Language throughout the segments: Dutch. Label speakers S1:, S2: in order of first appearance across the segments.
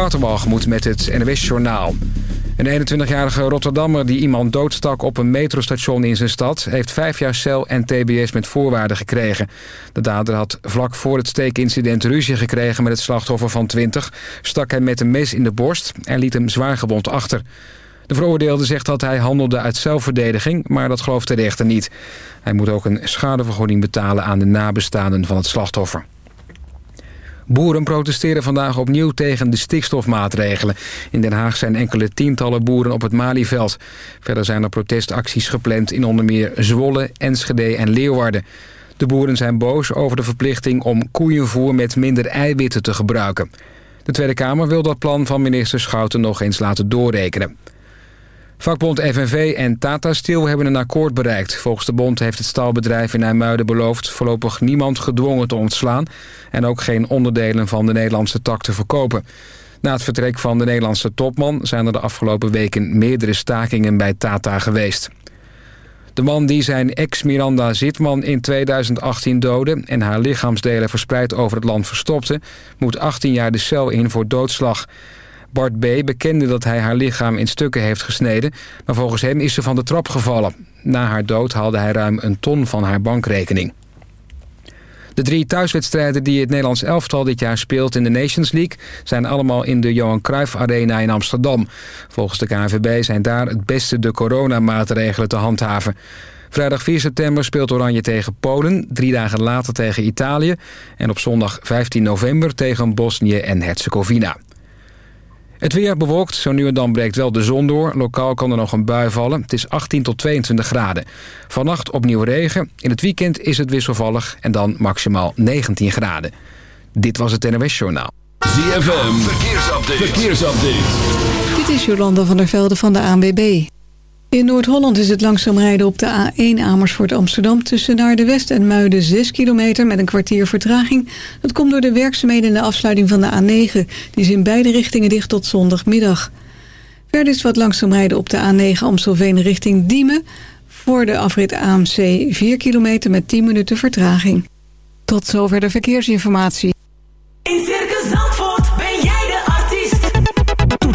S1: Waterbalgemoed met het NWS Journaal. Een 21-jarige Rotterdammer die iemand doodstak op een metrostation in zijn stad... heeft vijf jaar cel en tbs met voorwaarden gekregen. De dader had vlak voor het steekincident ruzie gekregen met het slachtoffer van 20... stak hem met een mes in de borst en liet hem zwaargewond achter. De veroordeelde zegt dat hij handelde uit zelfverdediging, maar dat gelooft de rechter niet. Hij moet ook een schadevergoeding betalen aan de nabestaanden van het slachtoffer. Boeren protesteren vandaag opnieuw tegen de stikstofmaatregelen. In Den Haag zijn enkele tientallen boeren op het Malieveld. Verder zijn er protestacties gepland in onder meer Zwolle, Enschede en Leeuwarden. De boeren zijn boos over de verplichting om koeienvoer met minder eiwitten te gebruiken. De Tweede Kamer wil dat plan van minister Schouten nog eens laten doorrekenen. Vakbond FNV en Tata Steel hebben een akkoord bereikt. Volgens de bond heeft het staalbedrijf in IJmuiden beloofd... voorlopig niemand gedwongen te ontslaan... en ook geen onderdelen van de Nederlandse tak te verkopen. Na het vertrek van de Nederlandse topman... zijn er de afgelopen weken meerdere stakingen bij Tata geweest. De man die zijn ex Miranda Zitman in 2018 doodde... en haar lichaamsdelen verspreid over het land verstopte... moet 18 jaar de cel in voor doodslag... Bart B. bekende dat hij haar lichaam in stukken heeft gesneden... maar volgens hem is ze van de trap gevallen. Na haar dood haalde hij ruim een ton van haar bankrekening. De drie thuiswedstrijden die het Nederlands elftal dit jaar speelt in de Nations League... zijn allemaal in de Johan Cruijff Arena in Amsterdam. Volgens de KNVB zijn daar het beste de coronamaatregelen te handhaven. Vrijdag 4 september speelt Oranje tegen Polen, drie dagen later tegen Italië... en op zondag 15 november tegen Bosnië en Herzegovina. Het weer bewolkt, zo nu en dan breekt wel de zon door. Lokaal kan er nog een bui vallen. Het is 18 tot 22 graden. Vannacht opnieuw regen. In het weekend is het wisselvallig en dan maximaal 19 graden. Dit was het NOS Journaal.
S2: ZFM, verkeersupdate. verkeersupdate.
S3: Dit is Jolanda van der Velde van de ANWB. In Noord-Holland is het langzaam rijden op de A1 Amersfoort Amsterdam... tussen naar de West en Muiden 6 kilometer met een kwartier vertraging. Dat komt door de werkzaamheden en de afsluiting van de A9. Die is in beide richtingen dicht tot zondagmiddag. Verder is wat langzaam rijden op de A9 Amstelveen richting Diemen... voor de afrit AMC 4 kilometer met 10 minuten vertraging. Tot zover de verkeersinformatie.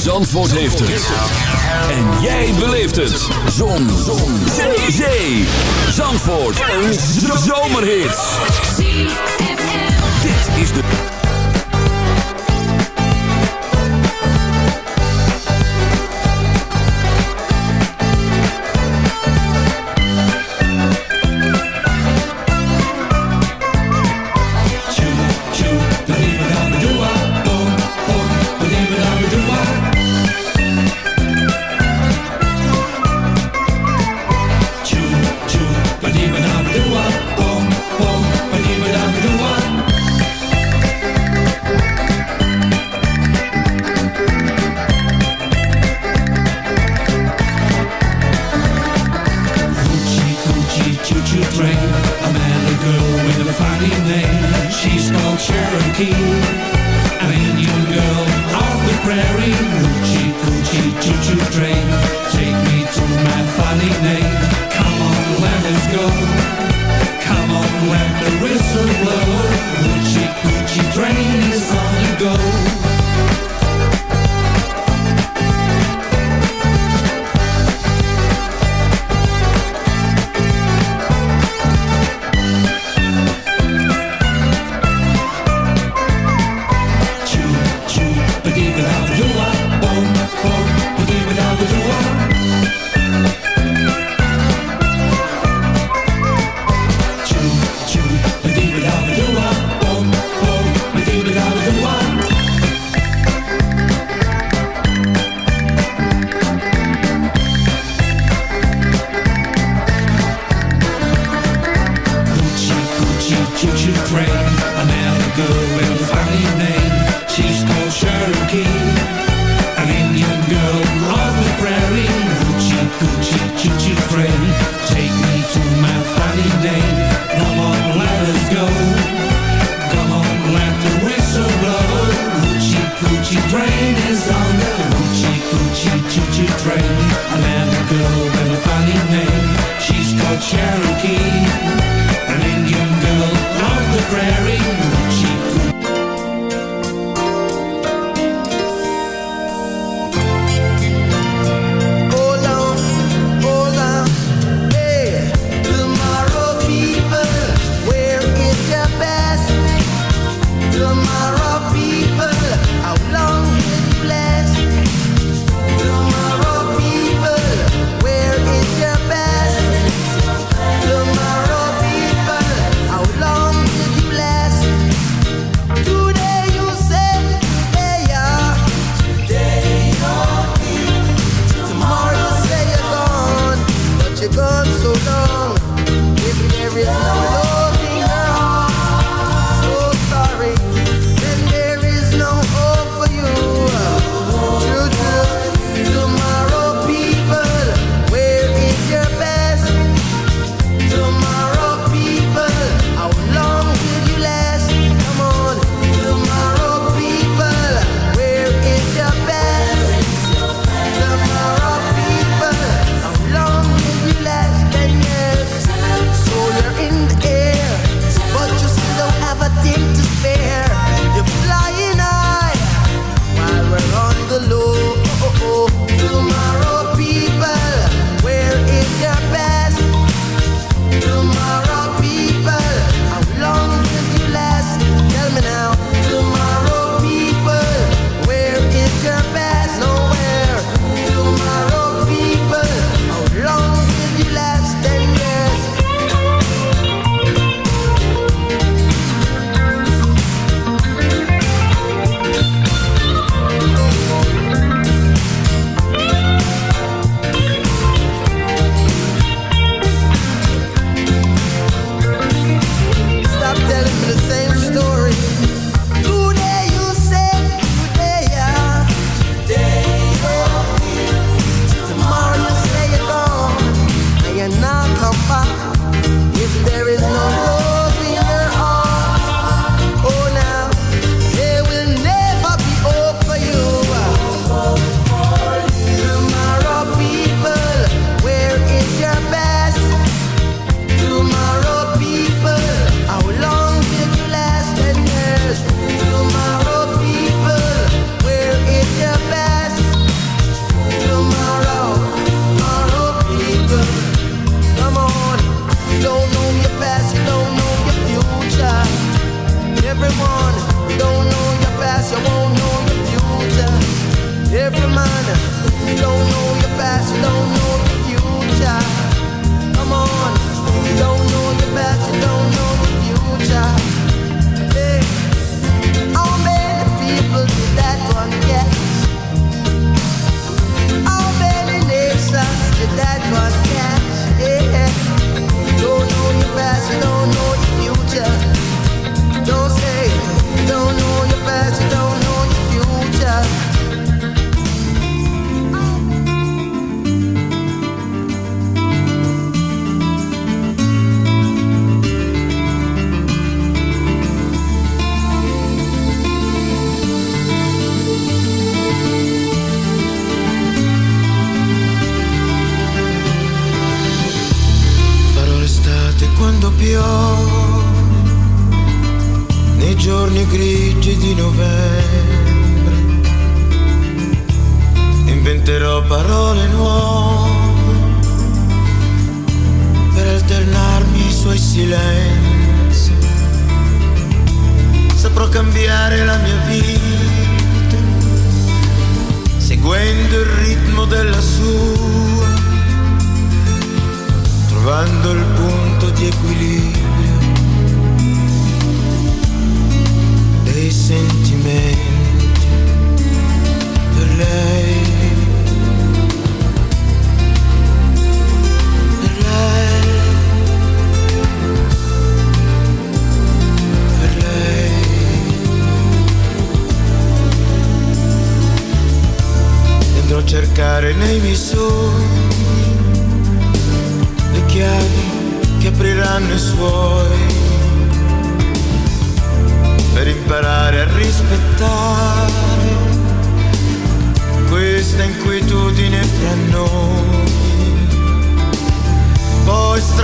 S2: Zandvoort heeft het. En jij beleeft het. Zon. Zon. Zee. Zee. Zandvoort. Een zomerhit. Dit is de...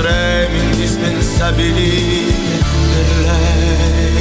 S4: distrae indispensabili per lei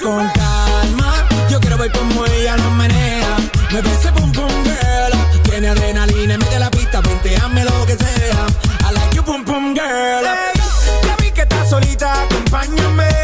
S5: con
S6: calma. Yo quiero ver como ella lo menea. Me parece pum pum girl. Tiene adrenalina, mete la pista, venteame lo que sea. I like you pum pum girl. Ya vi que estás solita, acompáñame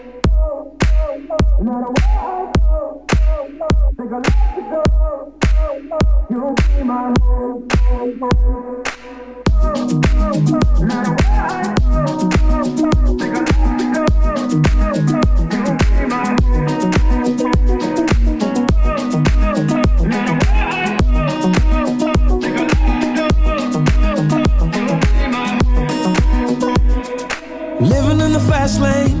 S7: Living in the fast lane,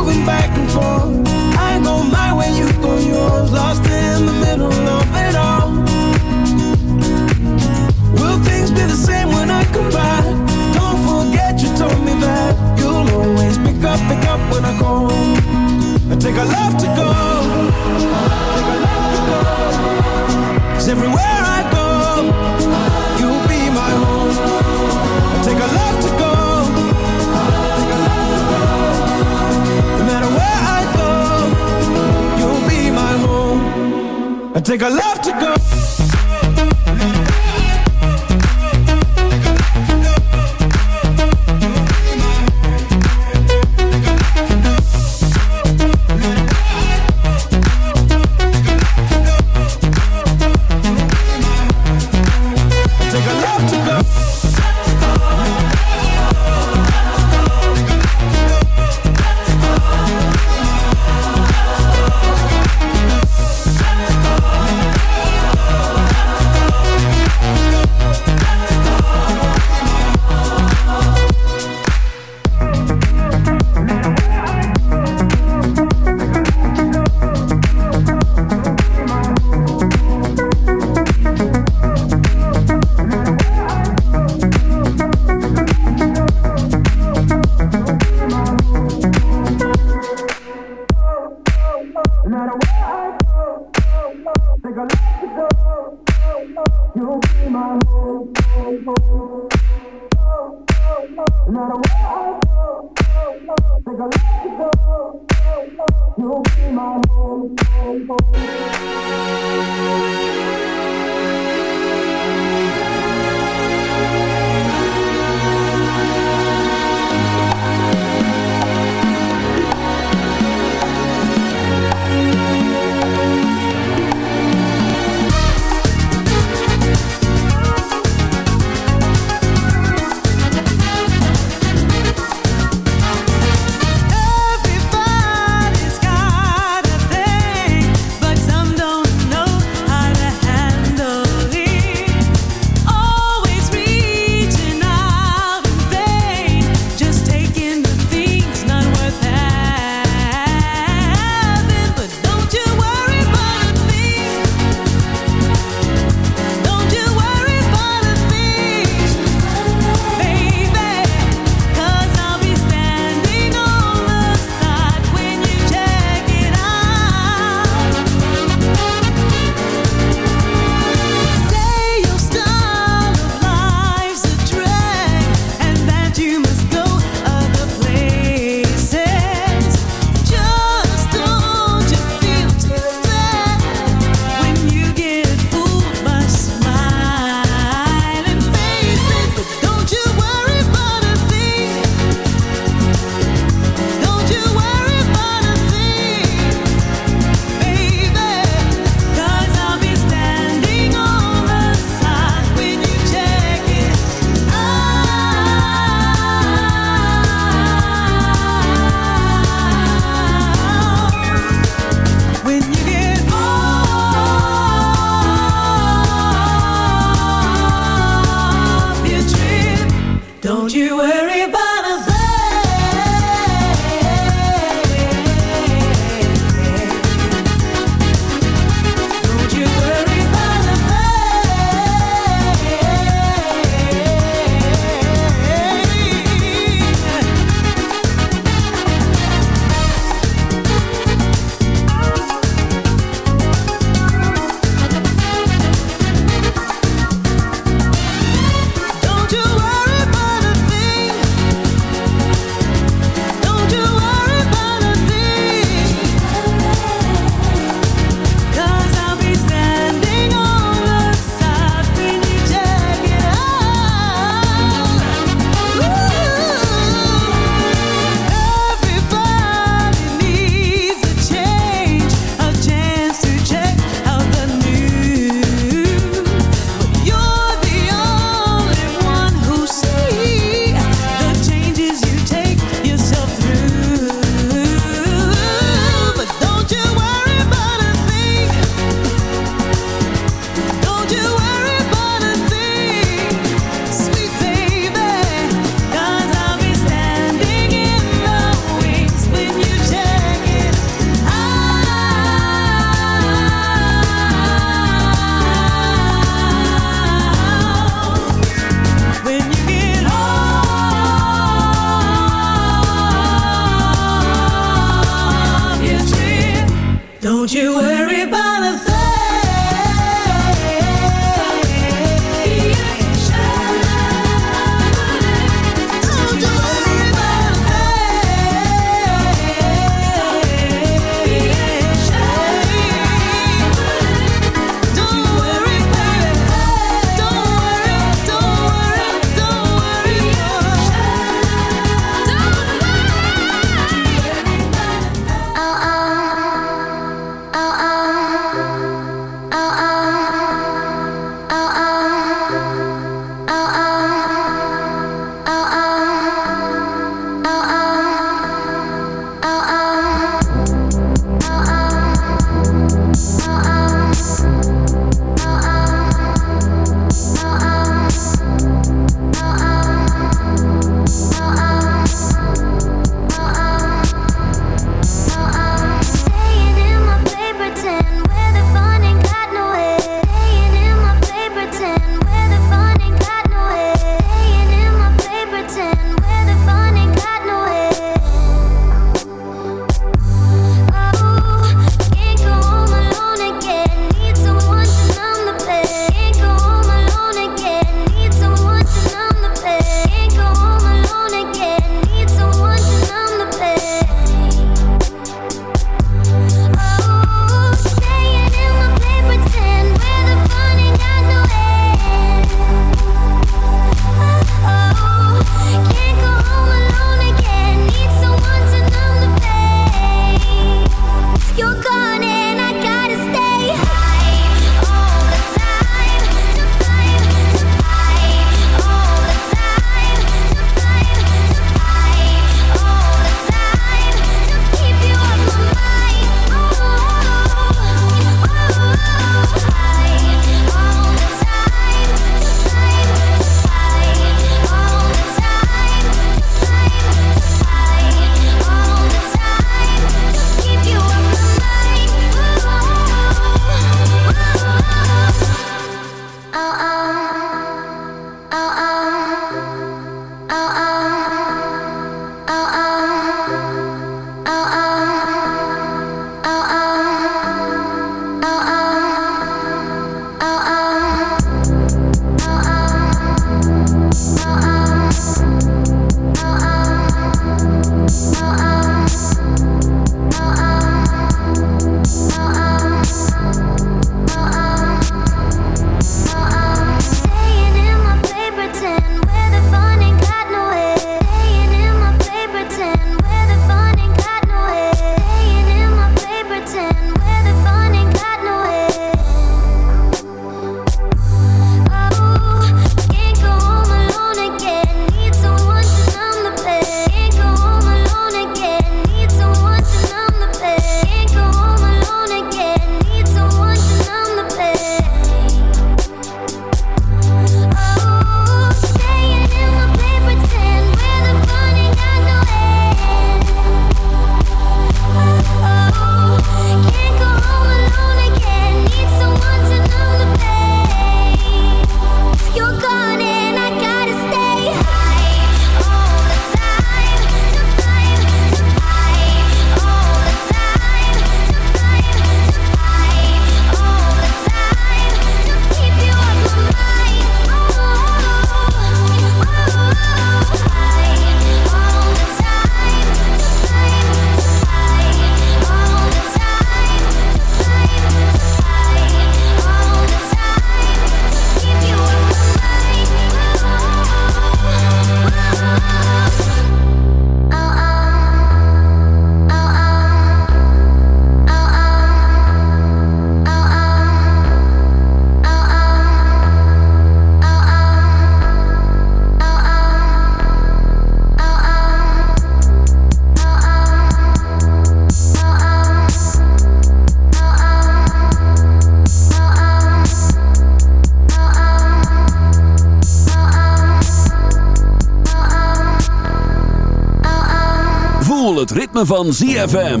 S2: van ZFM.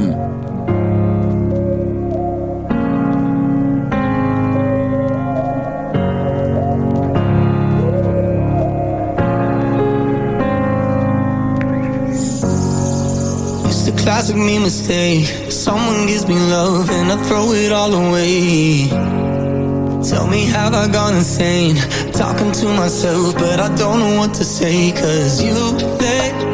S7: It's a classic me mistake. Someone gives me love and I throw it all away. Tell me have I gone insane Talking to myself but I don't know what to say Cause you let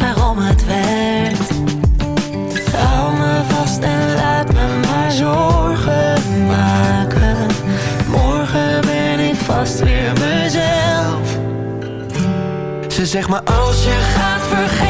S7: waarom het werkt. Hou me vast en laat me maar zorgen maken. Morgen ben ik vast weer mezelf.
S8: Ze zegt maar als je gaat vergeet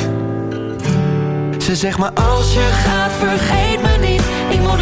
S8: Ze zegt maar als je gaat vergeet me niet. Ik moet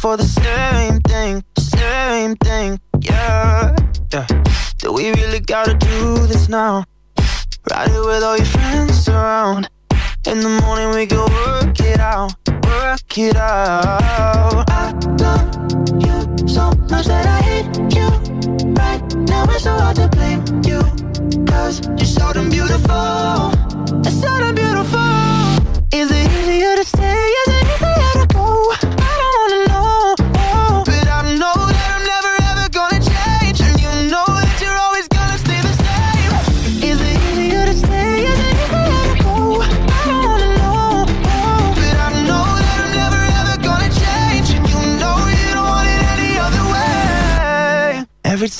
S9: for the